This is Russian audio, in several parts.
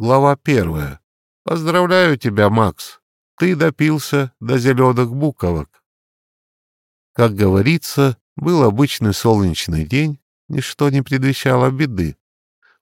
Глава первая. Поздравляю тебя, Макс. Ты допился до зеленых буковок. Как говорится, был обычный солнечный день, ничто не предвещало беды.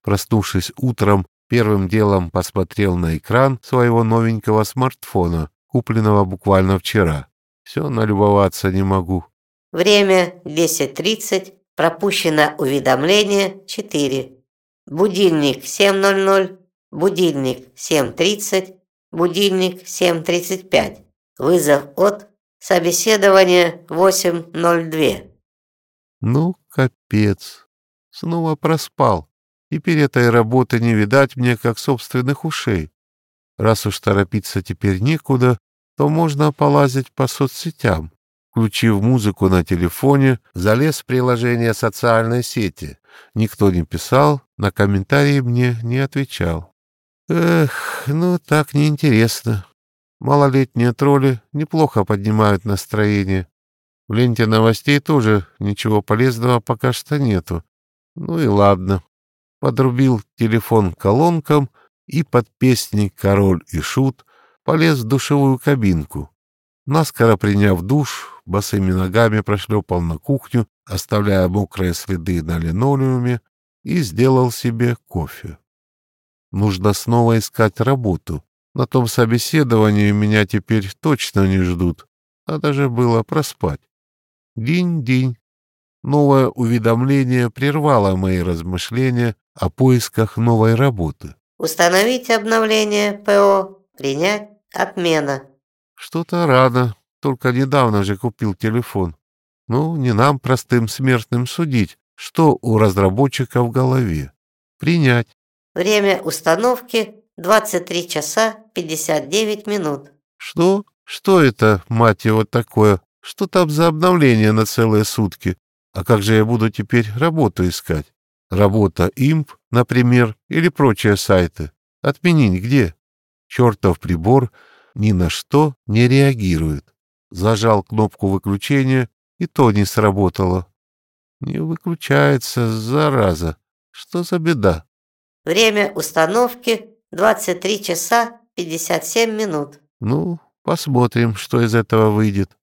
Проснувшись утром, первым делом посмотрел на экран своего новенького смартфона, купленного буквально вчера. Все налюбоваться не могу. Время 10.30, пропущено уведомление 4. Будильник 7.00, будильник 7.30, будильник 7.35. Вызов от собеседования 8.02. Ну, капец. Снова проспал. Теперь этой работы не видать мне, как собственных ушей. Раз уж торопиться теперь некуда, то можно полазить по соцсетям. Включив музыку на телефоне, залез в приложение социальной сети. Никто не писал, на комментарии мне не отвечал. Эх, ну так неинтересно. Малолетние тролли неплохо поднимают настроение. В ленте новостей тоже ничего полезного пока что нету. Ну и ладно. Подрубил телефон колонкам и под песни «Король и Шут» полез в душевую кабинку. Наскоро приняв душ, босыми ногами прошлепал на кухню, оставляя мокрые следы на линолеуме, и сделал себе кофе. Нужно снова искать работу. На том собеседовании меня теперь точно не ждут. Надо же было проспать. День-день. Новое уведомление прервало мои размышления о поисках новой работы. Установить обновление ПО. Принять. Отмена. Что-то рано. Только недавно же купил телефон. Ну, не нам, простым смертным, судить, что у разработчика в голове. Принять. Время установки 23 часа 59 минут. Что? Что это, мать его, такое? Что там за обновление на целые сутки? А как же я буду теперь работу искать? Работа имп, например, или прочие сайты. Отменить где? Чертов прибор ни на что не реагирует. Зажал кнопку выключения, и то не сработало. Не выключается, зараза. Что за беда? Время установки 23 часа 57 минут. Ну, посмотрим, что из этого выйдет.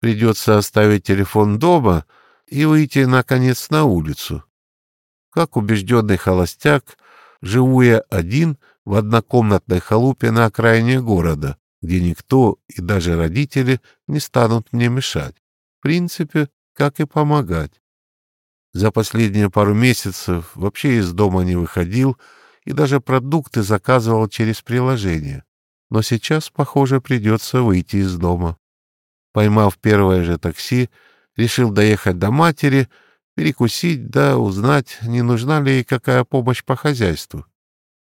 Придется оставить телефон дома и выйти, наконец, на улицу. Как убежденный холостяк, живу я один в однокомнатной халупе на окраине города, где никто и даже родители не станут мне мешать. В принципе, как и помогать. За последние пару месяцев вообще из дома не выходил и даже продукты заказывал через приложение. Но сейчас, похоже, придется выйти из дома. Поймав первое же такси, решил доехать до матери, перекусить, да узнать, не нужна ли ей какая помощь по хозяйству.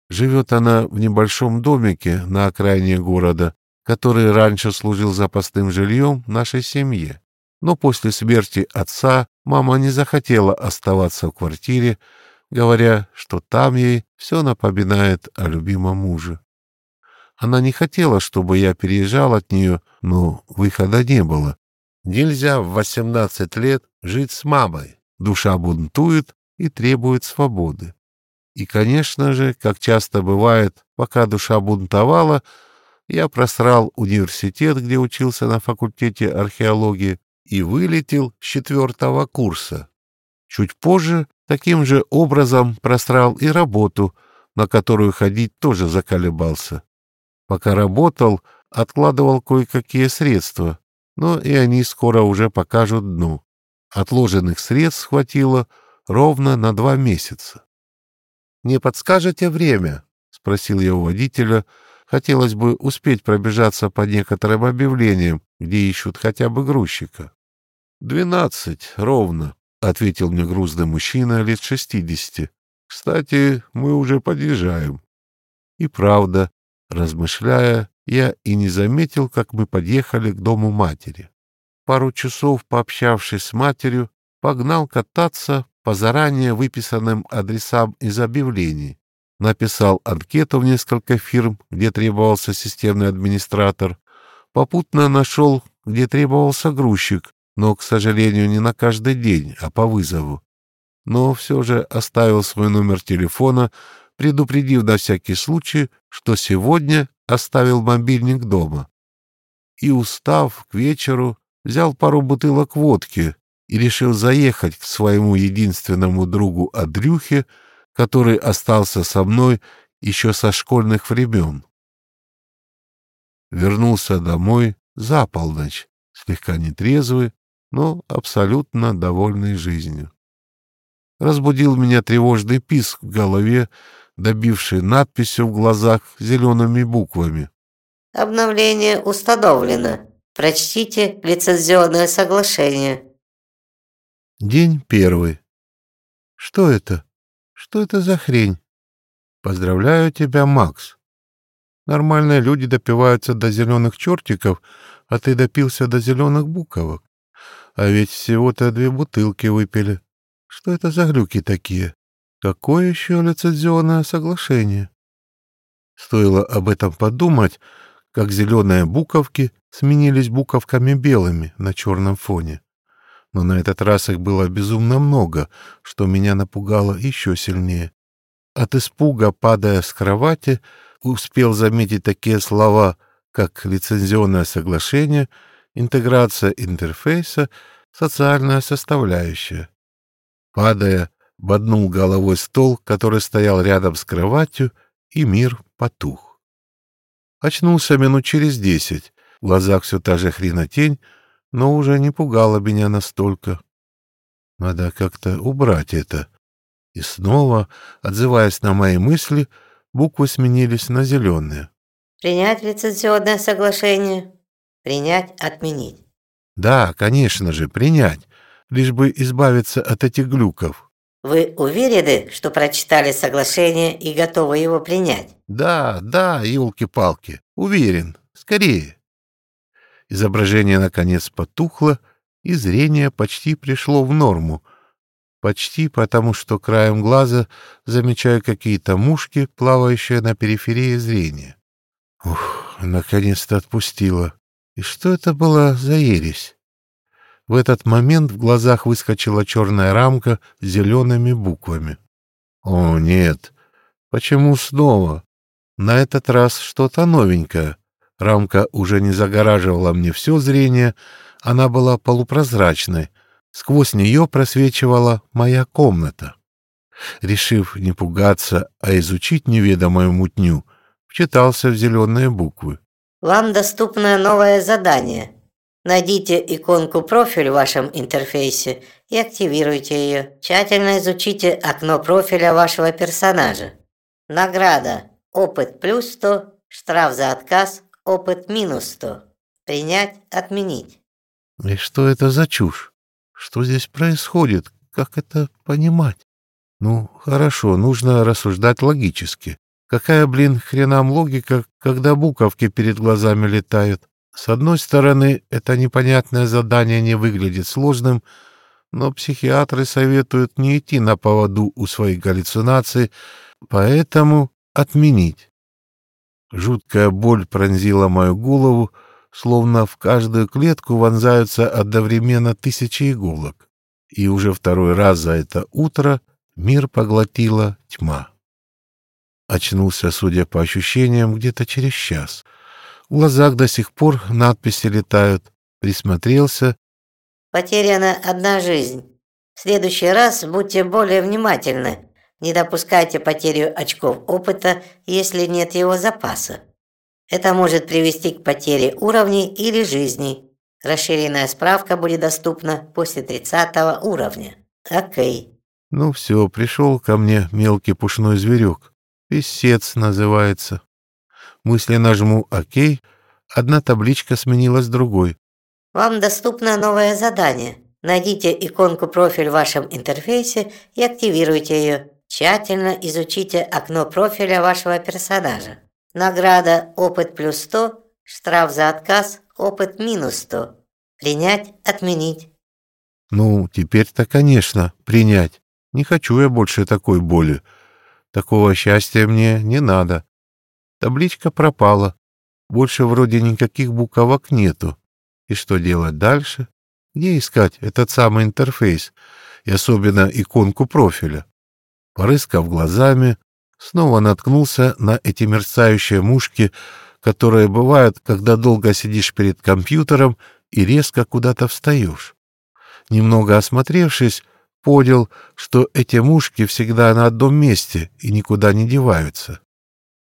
Живет она в небольшом домике на окраине города, который раньше служил запасным жильем нашей семье. Но после смерти отца мама не захотела оставаться в квартире, говоря, что там ей все напоминает о любимом муже. Она не хотела, чтобы я переезжал от нее, но выхода не было. Нельзя в 18 лет жить с мамой. Душа бунтует и требует свободы. И, конечно же, как часто бывает, пока душа бунтовала, я просрал университет, где учился на факультете археологии, и вылетел с четвертого курса. Чуть позже таким же образом просрал и работу, на которую ходить тоже заколебался. Пока работал, откладывал кое-какие средства, но и они скоро уже покажут дно. Отложенных средств хватило ровно на два месяца. «Не подскажете время?» — спросил я у водителя, — Хотелось бы успеть пробежаться по некоторым объявлениям, где ищут хотя бы грузчика. «Двенадцать, ровно», — ответил мне грузный мужчина лет шестидесяти. «Кстати, мы уже подъезжаем». И правда, размышляя, я и не заметил, как мы подъехали к дому матери. Пару часов пообщавшись с матерью, погнал кататься по заранее выписанным адресам из объявлений написал анкету в несколько фирм, где требовался системный администратор, попутно нашел, где требовался грузчик, но, к сожалению, не на каждый день, а по вызову. Но все же оставил свой номер телефона предупредив на всякий случай, что сегодня оставил мобильник дома. И, устав к вечеру, взял пару бутылок водки и решил заехать к своему единственному другу Андрюхе, который остался со мной еще со школьных времен. Вернулся домой за полночь, слегка нетрезвый, но абсолютно довольный жизнью. Разбудил меня тревожный писк в голове, добивший надписью в глазах зелеными буквами. Обновление установлено. Прочтите лицензионное соглашение. День первый. Что это? Что это за хрень? Поздравляю тебя, Макс. Нормальные люди допиваются до зеленых чертиков, а ты допился до зеленых буковок. А ведь всего-то две бутылки выпили. Что это за глюки такие? Какое еще лицензионное соглашение? Стоило об этом подумать, как зеленые буковки сменились буковками белыми на черном фоне. Но на этот раз их было безумно много, что меня напугало еще сильнее. От испуга, падая с кровати, успел заметить такие слова, как лицензионное соглашение, интеграция интерфейса, социальная составляющая. Падая, боднул головой стол, который стоял рядом с кроватью, и мир потух. Очнулся минут через десять. В глазах все та же хренотень, но уже не пугала меня настолько. Надо как-то убрать это. И снова, отзываясь на мои мысли, буквы сменились на зеленые. Принять лицензионное соглашение. Принять, отменить. Да, конечно же, принять. Лишь бы избавиться от этих глюков. Вы уверены, что прочитали соглашение и готовы его принять? Да, да, елки-палки, уверен. Скорее. Изображение наконец потухло, и зрение почти пришло в норму. Почти потому, что краем глаза замечаю какие-то мушки, плавающие на периферии зрения. Ух, наконец-то отпустила. И что это была за ересь? В этот момент в глазах выскочила черная рамка с зелеными буквами. О, нет. Почему снова? На этот раз что-то новенькое. Рамка уже не загораживала мне все зрение, она была полупрозрачной. Сквозь нее просвечивала моя комната. Решив не пугаться, а изучить неведомую мутню, вчитался в зеленые буквы. «Вам доступно новое задание. Найдите иконку «Профиль» в вашем интерфейсе и активируйте ее. Тщательно изучите окно профиля вашего персонажа. Награда. Опыт плюс 100, штраф за отказ, опыт минус 100. Принять, отменить. И что это за чушь? Что здесь происходит? Как это понимать? Ну, хорошо, нужно рассуждать логически. Какая, блин, хренам логика, когда буковки перед глазами летают? С одной стороны, это непонятное задание не выглядит сложным, но психиатры советуют не идти на поводу у своих галлюцинаций, поэтому отменить. Жуткая боль пронзила мою голову, словно в каждую клетку вонзаются одновременно тысячи иголок. И уже второй раз за это утро мир поглотила тьма. Очнулся, судя по ощущениям, где-то через час — в глазах до сих пор надписи летают. Присмотрелся. Потеряна одна жизнь. В следующий раз будьте более внимательны. Не допускайте потерю очков опыта, если нет его запаса. Это может привести к потере уровней или жизни. Расширенная справка будет доступна после 30 уровня. Окей. Ну все, пришел ко мне мелкий пушной зверек. Песец называется. Мысленно жму «Ок», одна табличка сменилась другой. Вам доступно новое задание. Найдите иконку «Профиль» в вашем интерфейсе и активируйте ее. Тщательно изучите окно профиля вашего персонажа. Награда «Опыт плюс 100», штраф за отказ «Опыт минус 100». Принять, отменить. Ну, теперь-то, конечно, принять. Не хочу я больше такой боли. Такого счастья мне не надо. Табличка пропала. Больше вроде никаких буковок нету. И что делать дальше? Где искать этот самый интерфейс? И особенно иконку профиля? Порыскав глазами, снова наткнулся на эти мерцающие мушки, которые бывают, когда долго сидишь перед компьютером и резко куда-то встаешь. Немного осмотревшись, понял, что эти мушки всегда на одном месте и никуда не деваются.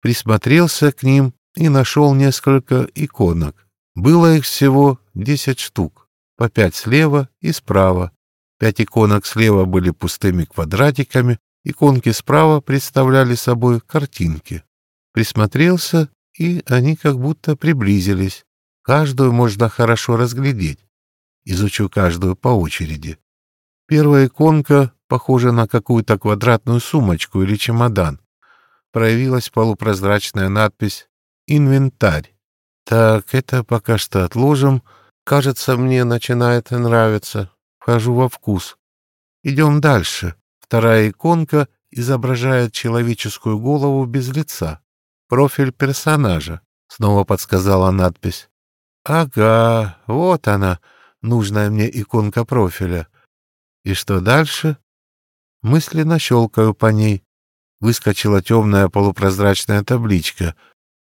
Присмотрелся к ним и нашел несколько иконок. Было их всего десять штук, по пять слева и справа. Пять иконок слева были пустыми квадратиками, иконки справа представляли собой картинки. Присмотрелся, и они как будто приблизились. Каждую можно хорошо разглядеть. Изучу каждую по очереди. Первая иконка похожа на какую-то квадратную сумочку или чемодан. Проявилась полупрозрачная надпись «Инвентарь». Так, это пока что отложим. Кажется, мне начинает нравиться. Вхожу во вкус. Идем дальше. Вторая иконка изображает человеческую голову без лица. Профиль персонажа. Снова подсказала надпись. Ага, вот она, нужная мне иконка профиля. И что дальше? Мысленно щелкаю по ней. Выскочила темная полупрозрачная табличка.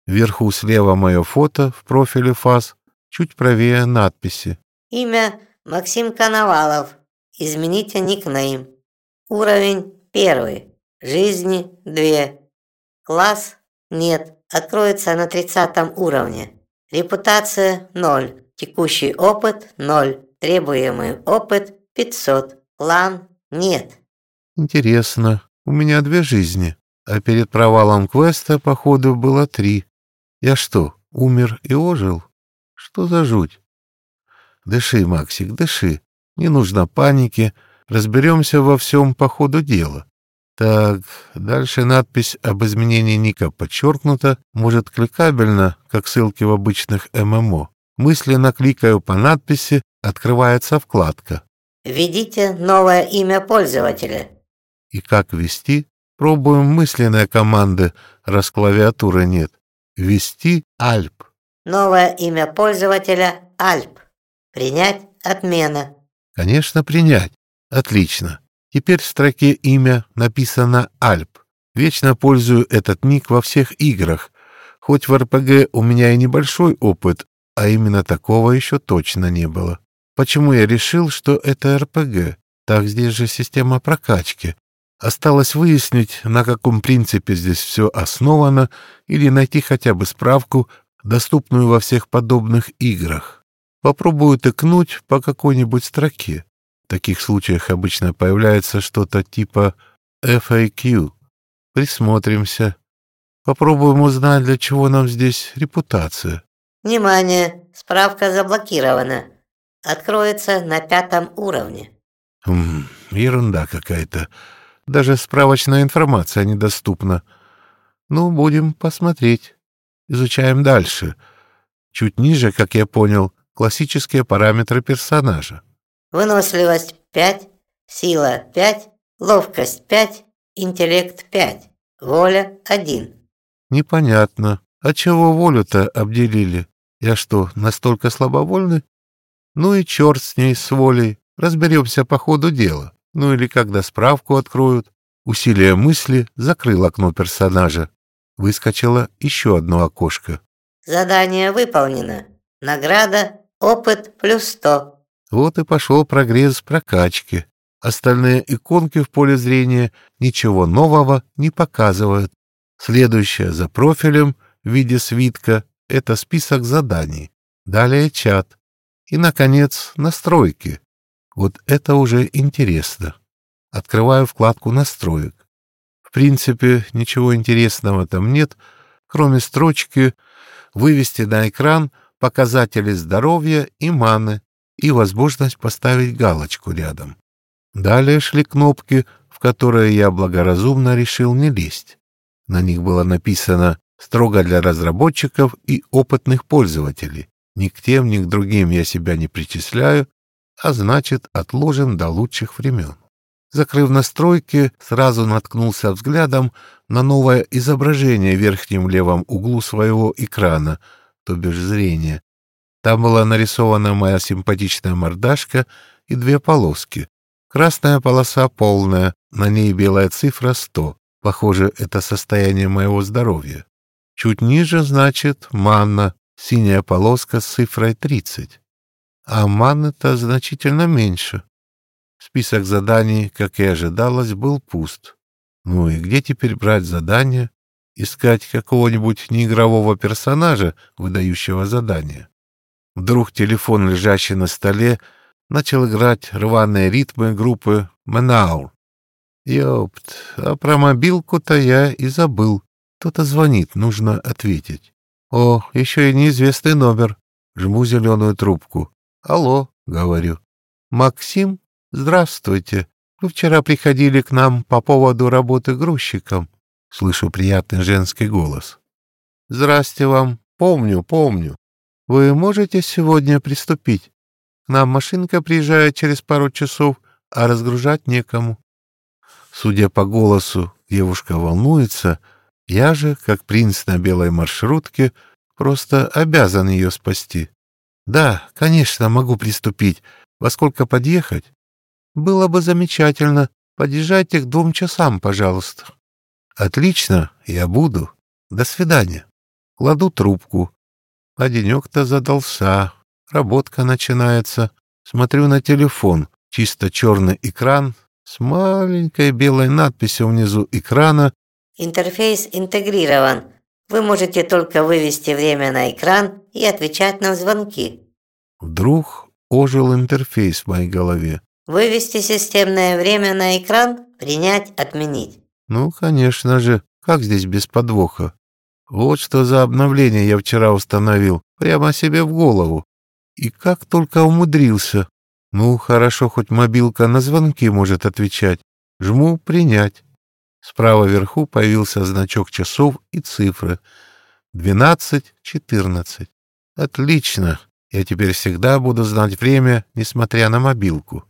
Вверху слева мое фото в профиле ФАС, чуть правее надписи. Имя Максим Коновалов. Измените никнейм. Уровень первый. Жизни две. Класс нет. Откроется на тридцатом уровне. Репутация ноль. Текущий опыт ноль. Требуемый опыт 500. План нет. Интересно, у меня две жизни, а перед провалом квеста, походу, было три. Я что, умер и ожил? Что за жуть? Дыши, Максик, дыши. Не нужно паники. Разберемся во всем по ходу дела. Так, дальше надпись об изменении ника подчеркнута, может, кликабельно, как ссылки в обычных ММО. Мысленно кликаю по надписи, открывается вкладка. Введите новое имя пользователя. И как ввести? Пробуем мысленные команды, раз клавиатуры нет. Ввести Альп. Новое имя пользователя Альп. Принять отмена. Конечно, принять. Отлично. Теперь в строке имя написано Альп. Вечно пользую этот ник во всех играх. Хоть в РПГ у меня и небольшой опыт, а именно такого еще точно не было. Почему я решил, что это РПГ? Так здесь же система прокачки. Осталось выяснить, на каком принципе здесь все основано, или найти хотя бы справку, доступную во всех подобных играх. Попробую тыкнуть по какой-нибудь строке. В таких случаях обычно появляется что-то типа FAQ. Присмотримся. Попробуем узнать, для чего нам здесь репутация. Внимание! Справка заблокирована откроется на пятом уровне. Хм, ерунда какая-то. Даже справочная информация недоступна. Ну, будем посмотреть. Изучаем дальше. Чуть ниже, как я понял, классические параметры персонажа. Выносливость 5, сила 5, ловкость 5, интеллект 5, воля 1. Непонятно. А чего волю-то обделили? Я что, настолько слабовольный? Ну и черт с ней, с волей. Разберемся по ходу дела. Ну или когда справку откроют. Усилие мысли закрыл окно персонажа. Выскочило еще одно окошко. Задание выполнено. Награда опыт плюс сто. Вот и пошел прогресс прокачки. Остальные иконки в поле зрения ничего нового не показывают. Следующее за профилем в виде свитка — это список заданий. Далее чат. И, наконец, настройки. Вот это уже интересно. Открываю вкладку настроек. В принципе, ничего интересного там нет, кроме строчки «Вывести на экран показатели здоровья и маны» и возможность поставить галочку рядом. Далее шли кнопки, в которые я благоразумно решил не лезть. На них было написано «Строго для разработчиков и опытных пользователей». Ни к тем, ни к другим я себя не причисляю, а значит, отложим до лучших времен. Закрыв настройки, сразу наткнулся взглядом на новое изображение в верхнем левом углу своего экрана, то бишь зрения. Там была нарисована моя симпатичная мордашка и две полоски. Красная полоса полная, на ней белая цифра 100. Похоже, это состояние моего здоровья. Чуть ниже, значит, манна, синяя полоска с цифрой 30. А манны-то значительно меньше. Список заданий, как и ожидалось, был пуст. Ну и где теперь брать задания? Искать какого-нибудь неигрового персонажа, выдающего задания? Вдруг телефон, лежащий на столе, начал играть рваные ритмы группы «Менаур». Ёпт, а про мобилку-то я и забыл. Кто-то звонит, нужно ответить. О, еще и неизвестный номер. Жму зеленую трубку. Алло, говорю. Максим, здравствуйте. Вы вчера приходили к нам по поводу работы грузчиком. Слышу приятный женский голос. Здрасте вам. Помню, помню. Вы можете сегодня приступить? К нам машинка приезжает через пару часов, а разгружать некому. Судя по голосу, девушка волнуется. Я же, как принц на белой маршрутке, просто обязан ее спасти. Да, конечно, могу приступить. Во сколько подъехать? Было бы замечательно. Подъезжайте к двум часам, пожалуйста. Отлично, я буду. До свидания. Кладу трубку. А денек-то задался. Работка начинается. Смотрю на телефон. Чисто черный экран с маленькой белой надписью внизу экрана Интерфейс интегрирован. Вы можете только вывести время на экран и отвечать на звонки. Вдруг ожил интерфейс в моей голове. Вывести системное время на экран, принять, отменить. Ну, конечно же, как здесь без подвоха? Вот что за обновление я вчера установил, прямо себе в голову. И как только умудрился. Ну, хорошо, хоть мобилка на звонки может отвечать. Жму «Принять». Справа вверху появился значок часов и цифры. Двенадцать, четырнадцать. Отлично. Я теперь всегда буду знать время, несмотря на мобилку.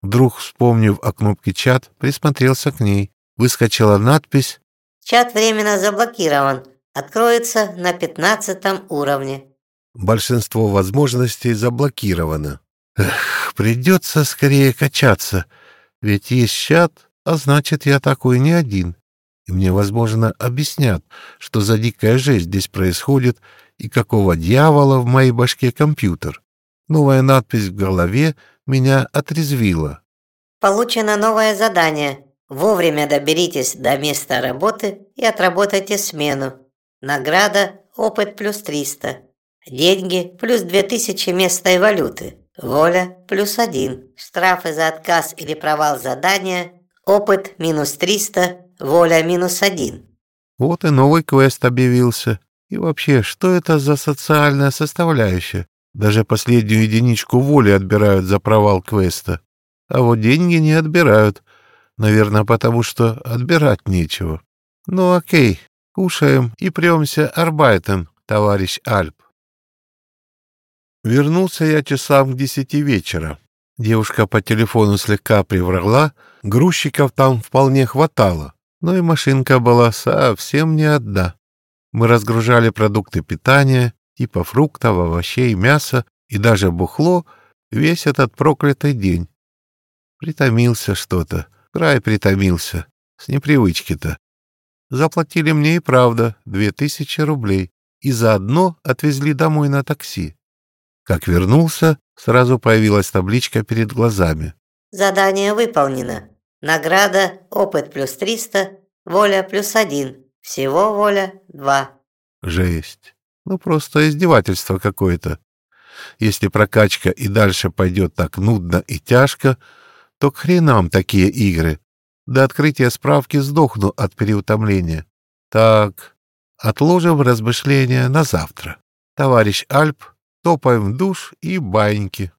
Вдруг, вспомнив о кнопке «Чат», присмотрелся к ней. Выскочила надпись «Чат временно заблокирован. Откроется на пятнадцатом уровне». «Большинство возможностей заблокировано». Эх, придется скорее качаться, ведь есть чат, а значит, я такой не один. И мне, возможно, объяснят, что за дикая жизнь здесь происходит и какого дьявола в моей башке компьютер. Новая надпись в голове меня отрезвила. Получено новое задание. Вовремя доберитесь до места работы и отработайте смену. Награда – опыт плюс 300. Деньги – плюс 2000 местной валюты. Воля – плюс 1. Штрафы за отказ или провал задания Опыт минус 300, воля минус 1. Вот и новый квест объявился. И вообще, что это за социальная составляющая? Даже последнюю единичку воли отбирают за провал квеста. А вот деньги не отбирают. Наверное, потому что отбирать нечего. Ну окей, кушаем и премся арбайтен, товарищ Альп. Вернулся я часам к десяти вечера. Девушка по телефону слегка приврала, грузчиков там вполне хватало, но и машинка была совсем не одна. Мы разгружали продукты питания, типа фруктов, овощей, мяса и даже бухло весь этот проклятый день. Притомился что-то, край притомился, с непривычки-то. Заплатили мне и правда две тысячи рублей и заодно отвезли домой на такси. Как вернулся, сразу появилась табличка перед глазами. Задание выполнено. Награда опыт плюс 300, воля плюс 1. Всего воля 2. Жесть. Ну просто издевательство какое-то. Если прокачка и дальше пойдет так нудно и тяжко, то к хренам такие игры. До открытия справки сдохну от переутомления. Так, отложим размышления на завтра. Товарищ Альп Топаем в душ и баньки.